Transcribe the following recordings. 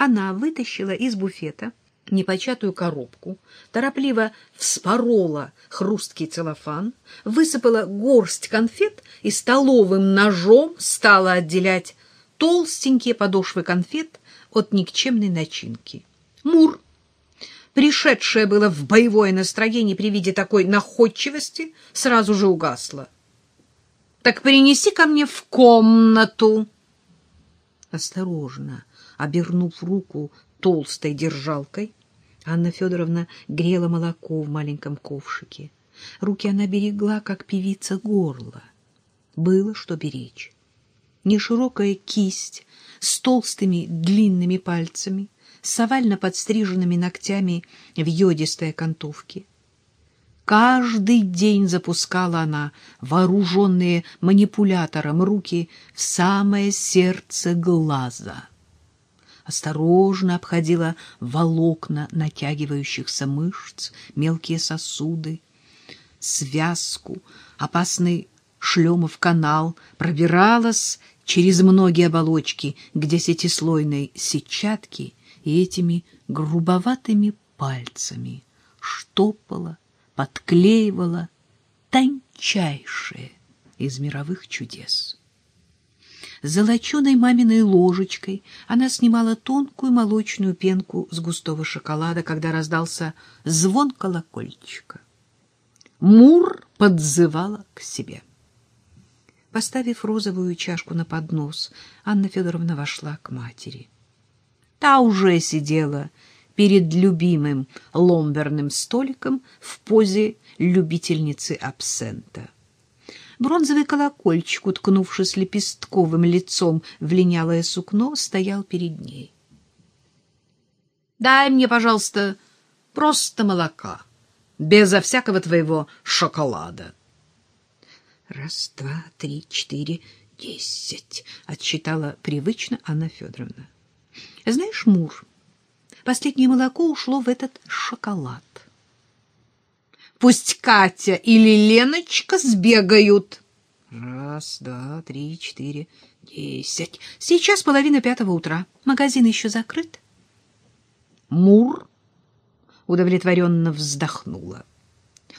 Она вытащила из буфета непочатую коробку, торопливо вспорола хрусткий целлофан, высыпала горсть конфет и столовым ножом стала отделять толстенькие подошвы конфет от никчемной начинки. Мур, пришедшая было в боевое настроение при виде такой находчивости, сразу же угасла. — Так принеси ко мне в комнату. Осторожно, обернув руку толстой держалкой, Анна Федоровна грела молоко в маленьком ковшике. Руки она берегла, как певица горла. Было что беречь. Неширокая кисть с толстыми длинными пальцами, с овально подстриженными ногтями в йодистой окантовке. Каждый день запускала она, вооруженные манипулятором, руки в самое сердце глаза — осторожно обходила волокна натягивающихся мышц, мелкие сосуды, связку, опасный шлемов канал, пробиралась через многие оболочки к десятислойной сетчатке и этими грубоватыми пальцами штопала, подклеивала тончайшее из мировых чудес золоченой маминой ложечкой она снимала тонкую молочную пенку с густого шоколада, когда раздался звон колокольчика. Мур подзывала к себе. Поставив розовую чашку на поднос, Анна Федоровна вошла к матери. Та уже сидела перед любимым ломберным столиком в позе любительницы абсента. Бронзовый колокольчик, уткнувшись лепестковым лицом в линялое сукно, стоял перед ней. — Дай мне, пожалуйста, просто молока, безо всякого твоего шоколада. — Раз, два, три, четыре, десять, — отсчитала привычно Анна Федоровна. — Знаешь, Мур, последнее молоко ушло в этот шоколад. — Пусть Катя или Леночка сбегают. Раз, два, три, четыре, десять. Сейчас половина пятого утра. Магазин еще закрыт. Мур удовлетворенно вздохнула.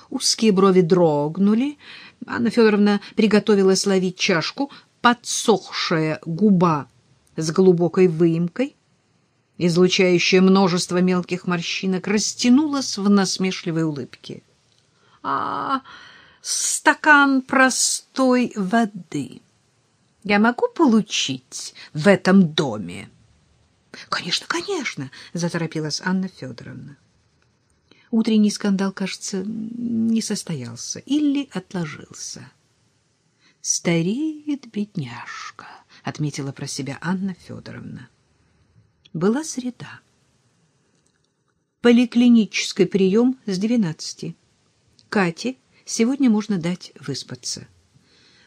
Узкие брови дрогнули. Анна Федоровна приготовилась ловить чашку. Подсохшая губа с глубокой выемкой, излучающая множество мелких морщинок, растянулась в насмешливой улыбке стакан простой воды я могу получить в этом доме? — Конечно, конечно, — заторопилась Анна Федоровна. Утренний скандал, кажется, не состоялся или отложился. «Стареет бедняжка», — отметила про себя Анна Федоровна. Была среда. Поликлинический прием с двенадцати. Кате сегодня можно дать выспаться.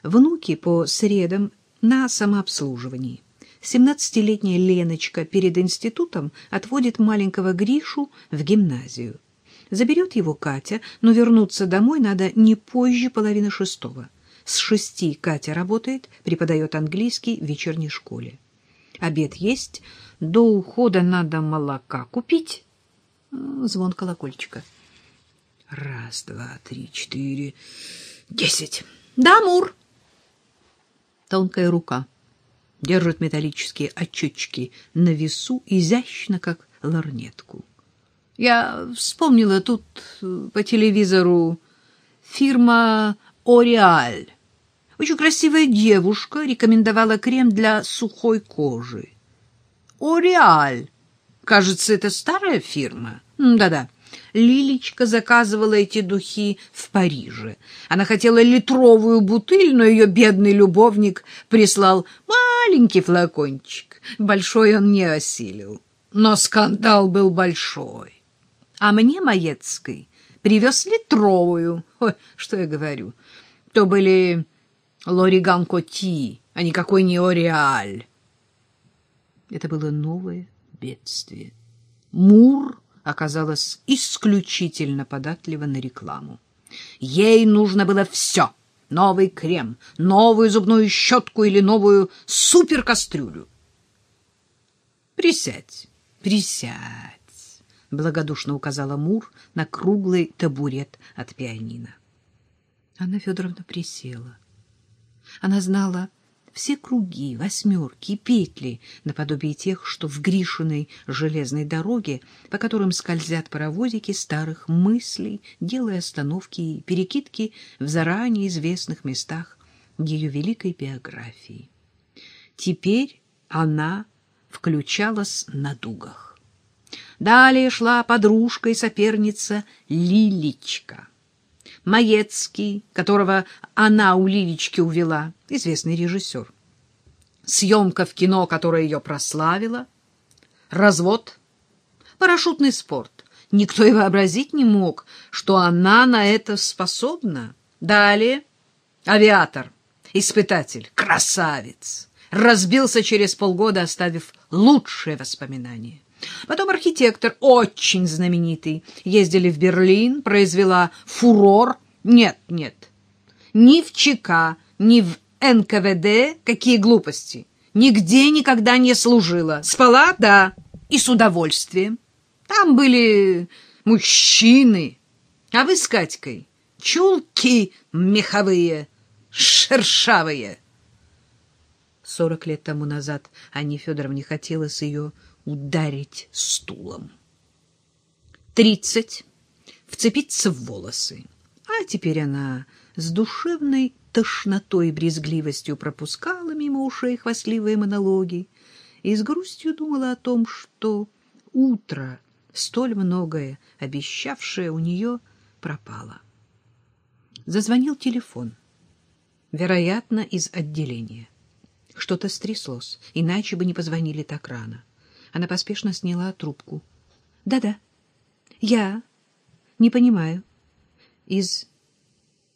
Внуки по средам на самообслуживании. Семнадцатилетняя Леночка перед институтом отводит маленького Гришу в гимназию. Заберет его Катя, но вернуться домой надо не позже половины шестого. С шести Катя работает, преподает английский в вечерней школе. Обед есть, до ухода надо молока купить. Звон колокольчика. Раз, два, три, четыре, десять. Да, Мур. Тонкая рука держит металлические отчетчики на весу, изящно, как ларнетку. Я вспомнила тут э, по телевизору фирма «Ореаль». Очень красивая девушка рекомендовала крем для сухой кожи. «Ореаль». Кажется, это старая фирма. Да-да. Лилечка заказывала эти духи в Париже. Она хотела литровую бутыль, но ее бедный любовник прислал маленький флакончик. Большой он не осилил. Но скандал был большой. А мне Маецкой привез литровую. Ой, что я говорю. То были Лориган Коти, а никакой не Ореаль. Это было новое бедствие. Мур оказалась исключительно податлива на рекламу. Ей нужно было все — новый крем, новую зубную щетку или новую суперкастрюлю. «Присядь», Присядь, — благодушно указала Мур на круглый табурет от пианино. Анна Федоровна присела. Она знала все круги, восьмерки петли, наподобие тех, что в Гришиной железной дороге, по которым скользят паровозики старых мыслей, делая остановки и перекидки в заранее известных местах ее великой биографии. Теперь она включалась на дугах. Далее шла подружка и соперница Лилечка. Маецкий, которого она у Лилечки увела, известный режиссер. Съемка в кино, которая ее прославила. Развод. Парашютный спорт. Никто и вообразить не мог, что она на это способна. Далее авиатор, испытатель, красавец. Разбился через полгода, оставив лучшие воспоминания. Потом архитектор, очень знаменитый. Ездили в Берлин, произвела фурор. Нет, нет, ни в ЧК, ни в НКВД, какие глупости. Нигде никогда не служила. Спала, да, и с удовольствием. Там были мужчины. А вы с Катькой чулки меховые, шершавые. Сорок лет тому назад Анне Федоровне хотелось ее ударить стулом. Тридцать. Вцепиться в волосы. А теперь она с душевной тошнотой и брезгливостью пропускала мимо ушей хвастливые монологи и с грустью думала о том, что утро, столь многое обещавшее у нее, пропало. Зазвонил телефон, вероятно, из отделения. Что-то стряслось, иначе бы не позвонили так рано. Она поспешно сняла трубку. «Да-да, я не понимаю. Из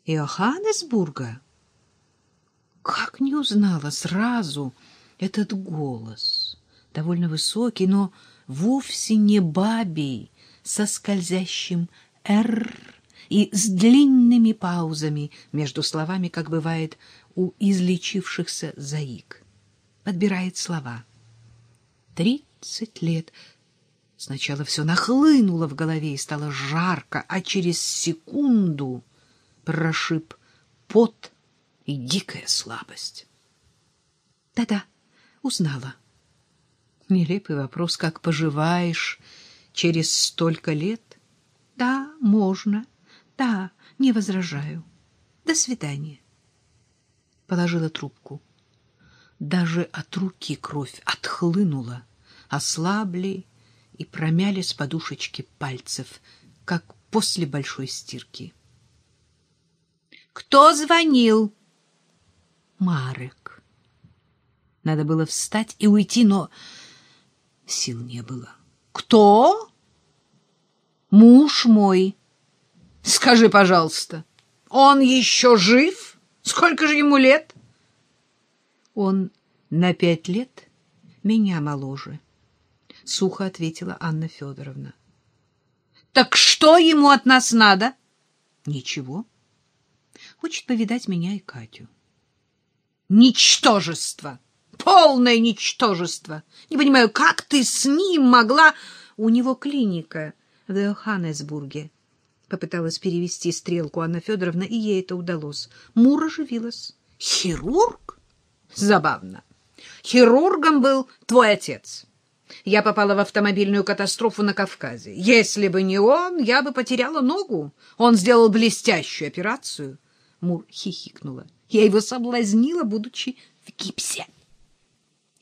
Иоханнесбурга?» Как не узнала сразу этот голос, довольно высокий, но вовсе не бабий, со скользящим «р» и с длинными паузами между словами, как бывает у излечившихся заик. Подбирает слова. Три тридцать лет. Сначала все нахлынуло в голове и стало жарко, а через секунду прошиб пот и дикая слабость. Да-да, узнала. Нелепый вопрос, как поживаешь через столько лет? Да, можно. Да, не возражаю. До свидания. Положила трубку. Даже от руки кровь отхлынула ослабли и промялись подушечки пальцев, как после большой стирки. «Кто звонил?» «Марек». Надо было встать и уйти, но сил не было. «Кто?» «Муж мой». «Скажи, пожалуйста, он еще жив? Сколько же ему лет?» «Он на пять лет меня моложе» сухо ответила Анна Федоровна. Так что ему от нас надо? Ничего. Хочет повидать меня и Катю. Ничтожество! Полное ничтожество! Не понимаю, как ты с ним могла... У него клиника в Йоханнесбурге. Попыталась перевести стрелку Анна Федоровна, и ей это удалось. Мур оживилась. Хирург? Забавно. Хирургом был твой отец. Я попала в автомобильную катастрофу на Кавказе. Если бы не он, я бы потеряла ногу. Он сделал блестящую операцию. Мур хихикнула. Я его соблазнила, будучи в гипсе.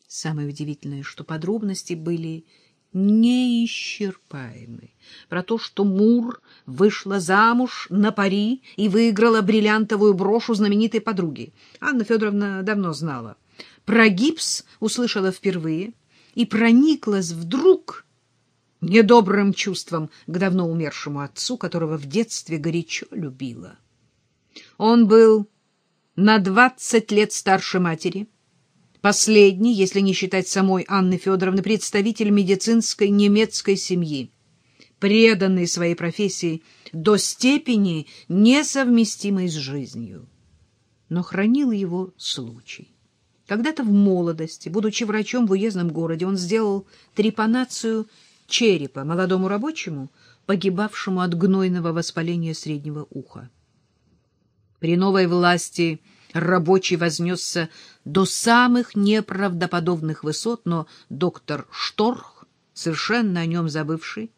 Самое удивительное, что подробности были неисчерпаемы. Про то, что Мур вышла замуж на пари и выиграла бриллиантовую брошь у знаменитой подруги. Анна Федоровна давно знала. Про гипс услышала впервые — и прониклась вдруг недобрым чувством к давно умершему отцу, которого в детстве горячо любила. Он был на двадцать лет старше матери, последний, если не считать самой Анны Федоровны, представитель медицинской немецкой семьи, преданный своей профессии до степени несовместимой с жизнью. Но хранил его случай. Когда-то в молодости, будучи врачом в уездном городе, он сделал трепанацию черепа молодому рабочему, погибавшему от гнойного воспаления среднего уха. При новой власти рабочий вознесся до самых неправдоподобных высот, но доктор Шторх, совершенно о нем забывший,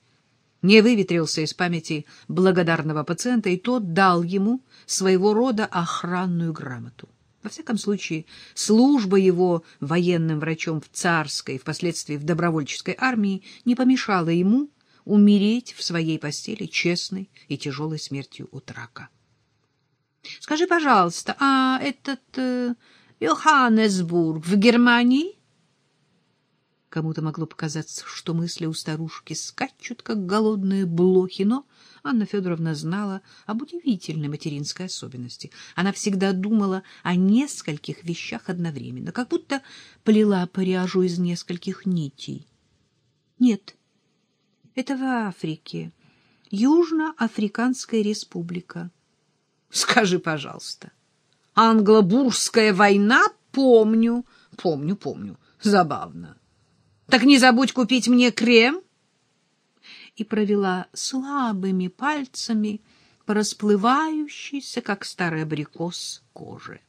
не выветрился из памяти благодарного пациента, и тот дал ему своего рода охранную грамоту. Во всяком случае, служба его военным врачом в царской, впоследствии в добровольческой армии, не помешала ему умереть в своей постели честной и тяжелой смертью от рака. — Скажи, пожалуйста, а этот э, Йоханнесбург в Германии? Кому-то могло показаться, что мысли у старушки скачут, как голодные блохи, но Анна Федоровна знала об удивительной материнской особенности. Она всегда думала о нескольких вещах одновременно, как будто плела пряжу из нескольких нитей. Нет, это в Африке, Южноафриканская республика. Скажи, пожалуйста, англо-бурская война? Помню, помню, помню. Забавно. Так не забудь купить мне крем. И провела слабыми пальцами по расплывающейся, как старый абрикос, коже.